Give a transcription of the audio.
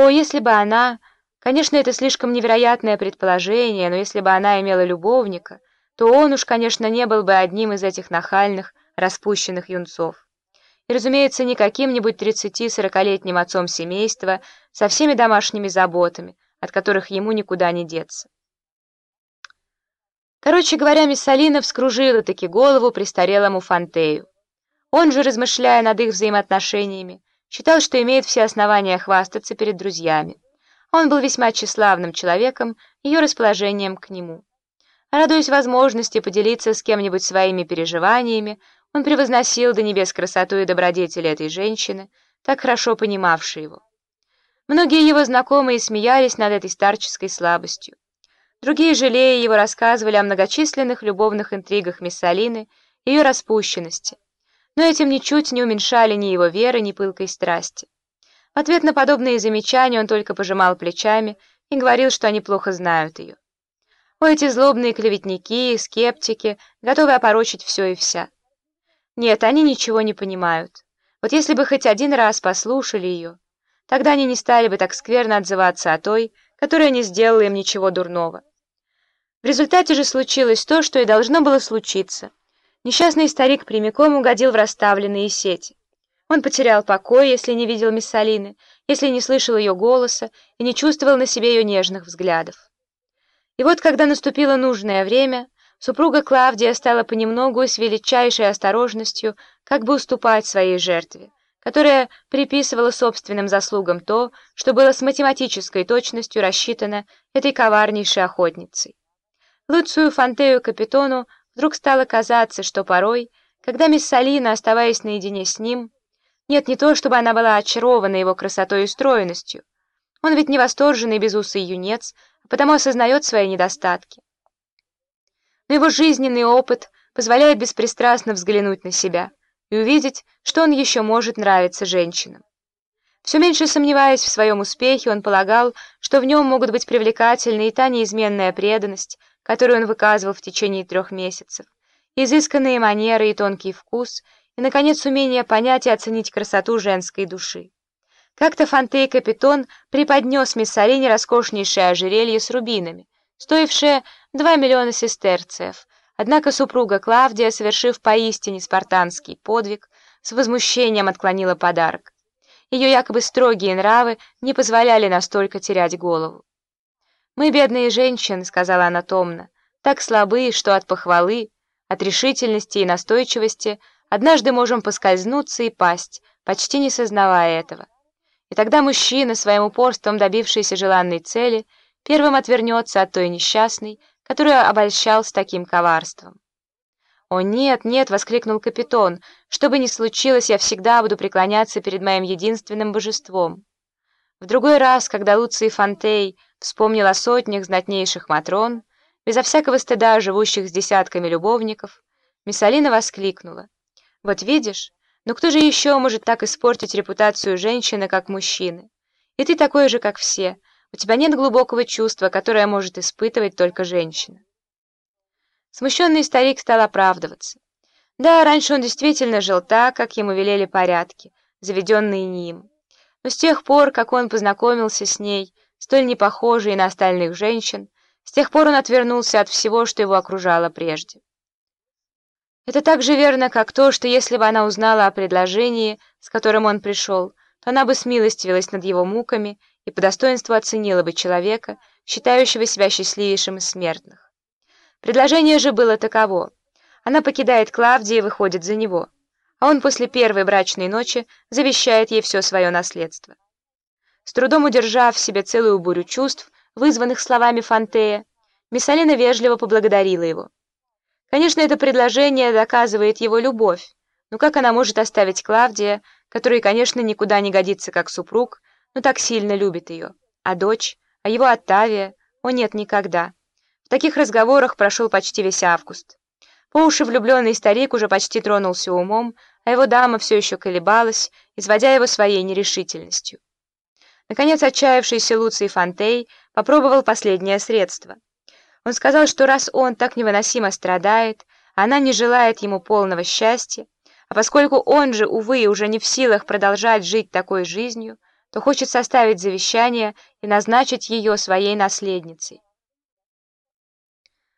О, если бы она... Конечно, это слишком невероятное предположение, но если бы она имела любовника, то он уж, конечно, не был бы одним из этих нахальных, распущенных юнцов. И, разумеется, не каким-нибудь 30-40-летним отцом семейства со всеми домашними заботами, от которых ему никуда не деться. Короче говоря, мисс Алина вскружила таки голову престарелому Фантею. Он же, размышляя над их взаимоотношениями, считал, что имеет все основания хвастаться перед друзьями. Он был весьма тщеславным человеком, ее расположением к нему. Радуясь возможности поделиться с кем-нибудь своими переживаниями, он превозносил до небес красоту и добродетели этой женщины, так хорошо понимавшей его. Многие его знакомые смеялись над этой старческой слабостью. Другие, жалея его, рассказывали о многочисленных любовных интригах мисс Алины и ее распущенности, но этим ничуть не уменьшали ни его веры, ни пылкой страсти. В ответ на подобные замечания он только пожимал плечами и говорил, что они плохо знают ее. О, эти злобные клеветники, скептики, готовы опорочить все и вся. Нет, они ничего не понимают. Вот если бы хоть один раз послушали ее, тогда они не стали бы так скверно отзываться о той, которая не сделала им ничего дурного. В результате же случилось то, что и должно было случиться. Несчастный старик прямиком угодил в расставленные сети. Он потерял покой, если не видел мисс Алины, если не слышал ее голоса и не чувствовал на себе ее нежных взглядов. И вот, когда наступило нужное время, супруга Клавдия стала понемногу и с величайшей осторожностью как бы уступать своей жертве, которая приписывала собственным заслугам то, что было с математической точностью рассчитано этой коварнейшей охотницей. Луцию Фантею Капитону вдруг стало казаться, что порой, когда мисс Салина, оставаясь наедине с ним, нет, не то, чтобы она была очарована его красотой и стройностью. Он ведь не восторженный безусый юнец, а потому осознает свои недостатки. Но его жизненный опыт позволяет беспристрастно взглянуть на себя и увидеть, что он еще может нравиться женщинам. Все меньше сомневаясь в своем успехе, он полагал, что в нем могут быть привлекательны и та неизменная преданность, которую он выказывал в течение трех месяцев, изысканные манеры и тонкий вкус — и, наконец, умение понять и оценить красоту женской души. Как-то Фонтей Капитон преподнес мисс Алине роскошнейшее ожерелье с рубинами, стоившее 2 миллиона сестерцев, однако супруга Клавдия, совершив поистине спартанский подвиг, с возмущением отклонила подарок. Ее якобы строгие нравы не позволяли настолько терять голову. «Мы, бедные женщины», — сказала она томно, — «так слабы, что от похвалы, от решительности и настойчивости — Однажды можем поскользнуться и пасть, почти не сознавая этого. И тогда мужчина, своим упорством добившийся желанной цели, первым отвернется от той несчастной, которую обольщал с таким коварством. «О, нет, нет!» — воскликнул Капитон. «Что бы ни случилось, я всегда буду преклоняться перед моим единственным божеством». В другой раз, когда Луций Фонтей вспомнил о сотнях знатнейших матрон, безо всякого стыда живущих с десятками любовников, Миссалина воскликнула. Вот видишь, но кто же еще может так испортить репутацию женщины, как мужчины? И ты такой же, как все. У тебя нет глубокого чувства, которое может испытывать только женщина. Смущенный старик стал оправдываться. Да, раньше он действительно жил так, как ему велели порядки, заведенные ним. Но с тех пор, как он познакомился с ней, столь непохожей на остальных женщин, с тех пор он отвернулся от всего, что его окружало прежде. Это так же верно, как то, что если бы она узнала о предложении, с которым он пришел, то она бы смилостивилась над его муками и по достоинству оценила бы человека, считающего себя счастливейшим из смертных. Предложение же было таково. Она покидает Клавдия и выходит за него, а он после первой брачной ночи завещает ей все свое наследство. С трудом удержав в себе целую бурю чувств, вызванных словами Фантея, Миссалина вежливо поблагодарила его. Конечно, это предложение доказывает его любовь, но как она может оставить Клавдия, который, конечно, никуда не годится как супруг, но так сильно любит ее? А дочь? А его Оттавия? О нет, никогда. В таких разговорах прошел почти весь август. По уши влюбленный старик уже почти тронулся умом, а его дама все еще колебалась, изводя его своей нерешительностью. Наконец, отчаявшийся Луций Фонтей попробовал последнее средство — он сказал, что раз он так невыносимо страдает, она не желает ему полного счастья, а поскольку он же, увы, уже не в силах продолжать жить такой жизнью, то хочет составить завещание и назначить ее своей наследницей.